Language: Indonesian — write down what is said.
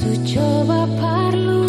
Su coba parlo